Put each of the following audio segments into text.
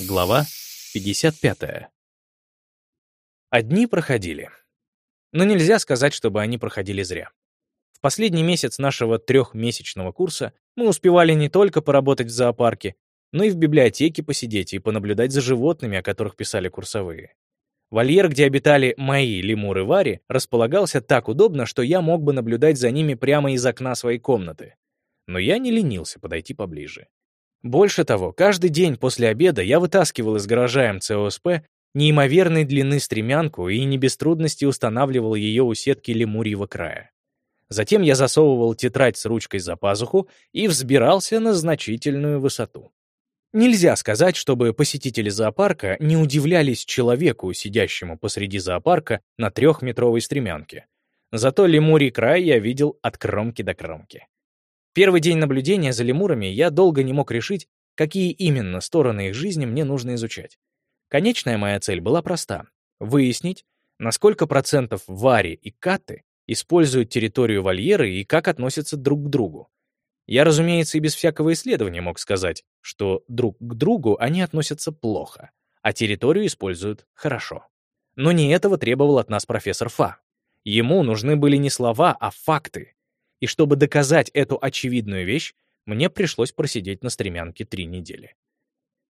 Глава 55. Одни проходили. Но нельзя сказать, чтобы они проходили зря. В последний месяц нашего трехмесячного курса мы успевали не только поработать в зоопарке, но и в библиотеке посидеть и понаблюдать за животными, о которых писали курсовые. Вольер, где обитали мои лемуры Вари, располагался так удобно, что я мог бы наблюдать за ними прямо из окна своей комнаты. Но я не ленился подойти поближе. Больше того, каждый день после обеда я вытаскивал из гаража МЦОСП неимоверной длины стремянку и не без трудности устанавливал ее у сетки лемурьего края. Затем я засовывал тетрадь с ручкой за пазуху и взбирался на значительную высоту. Нельзя сказать, чтобы посетители зоопарка не удивлялись человеку, сидящему посреди зоопарка на трехметровой стремянке. Зато лемурий край я видел от кромки до кромки. Первый день наблюдения за лемурами я долго не мог решить, какие именно стороны их жизни мне нужно изучать. Конечная моя цель была проста — выяснить, насколько процентов вари и каты используют территорию вольера и как относятся друг к другу. Я, разумеется, и без всякого исследования мог сказать, что друг к другу они относятся плохо, а территорию используют хорошо. Но не этого требовал от нас профессор Фа. Ему нужны были не слова, а факты, и чтобы доказать эту очевидную вещь, мне пришлось просидеть на стремянке три недели.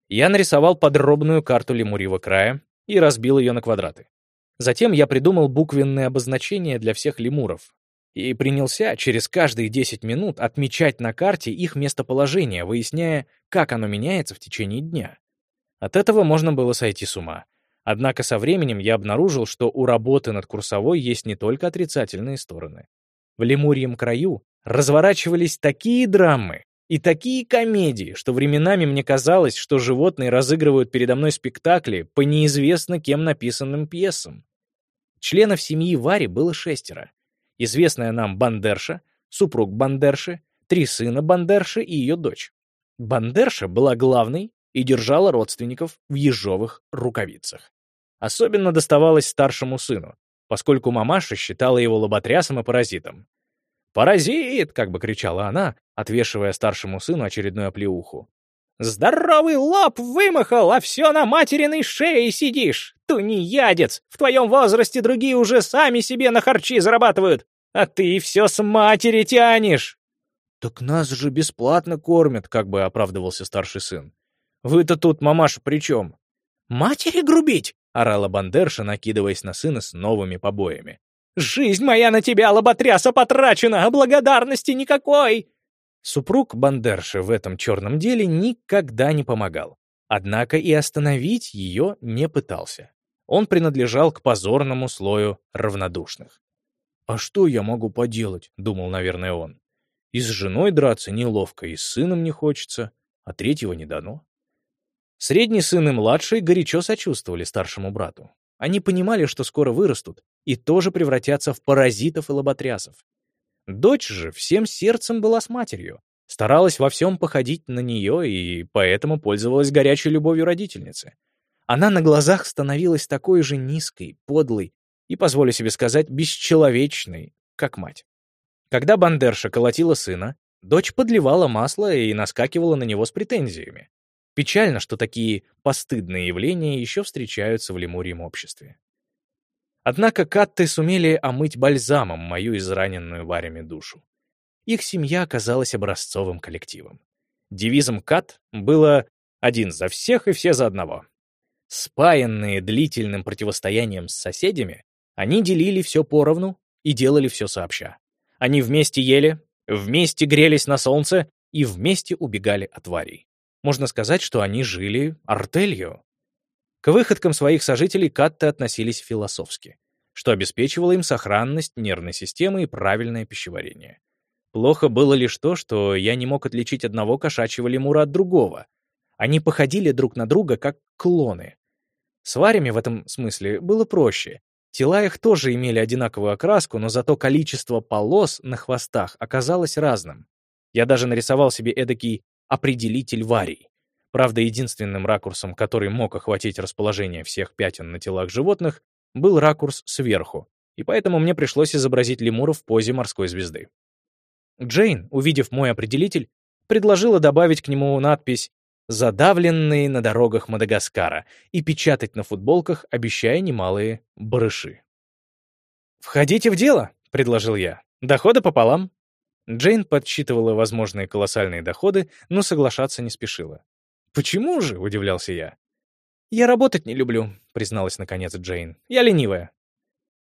Я нарисовал подробную карту Лемурьего края и разбил ее на квадраты. Затем я придумал буквенные обозначения для всех лемуров и принялся через каждые 10 минут отмечать на карте их местоположение, выясняя, как оно меняется в течение дня. От этого можно было сойти с ума. Однако со временем я обнаружил, что у работы над курсовой есть не только отрицательные стороны. В Лемурьем краю разворачивались такие драмы и такие комедии, что временами мне казалось, что животные разыгрывают передо мной спектакли по неизвестно кем написанным пьесам. Членов семьи Вари было шестеро. Известная нам Бандерша, супруг Бандерши, три сына Бандерши и ее дочь. Бандерша была главной и держала родственников в ежовых рукавицах. Особенно доставалось старшему сыну, поскольку мамаша считала его лоботрясом и паразитом. «Паразит!» — как бы кричала она, отвешивая старшему сыну очередную оплеуху. «Здоровый лоб вымахал, а все на материной шее сидишь! Тунеядец! В твоем возрасте другие уже сами себе на харчи зарабатывают, а ты все с матери тянешь!» «Так нас же бесплатно кормят», — как бы оправдывался старший сын. «Вы-то тут, мамаша, при чем?» «Матери грубить? — орала Бандерша, накидываясь на сына с новыми побоями. «Жизнь моя на тебя, лоботряса, потрачена, а благодарности никакой!» Супруг Бандерши в этом черном деле никогда не помогал. Однако и остановить ее не пытался. Он принадлежал к позорному слою равнодушных. «А что я могу поделать?» — думал, наверное, он. «И с женой драться неловко, и с сыном не хочется, а третьего не дано». Средний сын и младший горячо сочувствовали старшему брату. Они понимали, что скоро вырастут и тоже превратятся в паразитов и лоботрясов. Дочь же всем сердцем была с матерью, старалась во всем походить на нее и поэтому пользовалась горячей любовью родительницы. Она на глазах становилась такой же низкой, подлой и, позволю себе сказать, бесчеловечной, как мать. Когда Бандерша колотила сына, дочь подливала масло и наскакивала на него с претензиями. Печально, что такие постыдные явления еще встречаются в лемурьем обществе. Однако катты сумели омыть бальзамом мою израненную варями душу. Их семья оказалась образцовым коллективом. Девизом кат было «один за всех и все за одного». Спаянные длительным противостоянием с соседями, они делили все поровну и делали все сообща. Они вместе ели, вместе грелись на солнце и вместе убегали от тварей. Можно сказать, что они жили артелью. К выходкам своих сожителей катты относились философски, что обеспечивало им сохранность нервной системы и правильное пищеварение. Плохо было лишь то, что я не мог отличить одного кошачьего лемура от другого. Они походили друг на друга, как клоны. С варями в этом смысле было проще. Тела их тоже имели одинаковую окраску, но зато количество полос на хвостах оказалось разным. Я даже нарисовал себе эдакий определитель варий. Правда, единственным ракурсом, который мог охватить расположение всех пятен на телах животных, был ракурс сверху, и поэтому мне пришлось изобразить лемура в позе морской звезды. Джейн, увидев мой определитель, предложила добавить к нему надпись задавленные на дорогах Мадагаскара, и печатать на футболках, обещая немалые барыши. «Входите в дело», — предложил я. «Доходы пополам». Джейн подсчитывала возможные колоссальные доходы, но соглашаться не спешила. «Почему же?» — удивлялся я. «Я работать не люблю», — призналась наконец Джейн. «Я ленивая».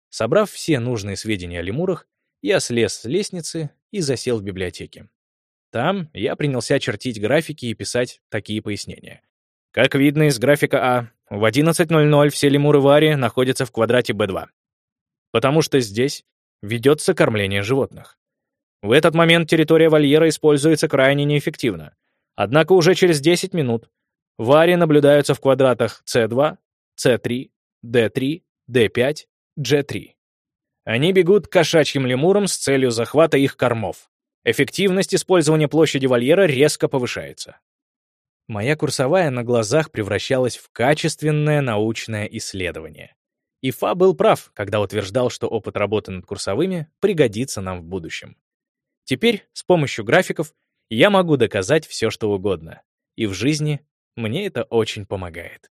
Собрав все нужные сведения о лемурах, я слез с лестницы и засел в библиотеке. Там я принялся чертить графики и писать такие пояснения. Как видно из графика А, в 11.00 все лемуры Вари находятся в квадрате B2. Потому что здесь ведется кормление животных. В этот момент территория вольера используется крайне неэффективно. Однако уже через 10 минут Вари наблюдаются в квадратах C2, C3, D3, D5, G3. Они бегут к кошачьим лемурам с целью захвата их кормов. Эффективность использования площади вольера резко повышается. Моя курсовая на глазах превращалась в качественное научное исследование. Ифа был прав, когда утверждал, что опыт работы над курсовыми пригодится нам в будущем. Теперь, с помощью графиков, я могу доказать все, что угодно. И в жизни мне это очень помогает.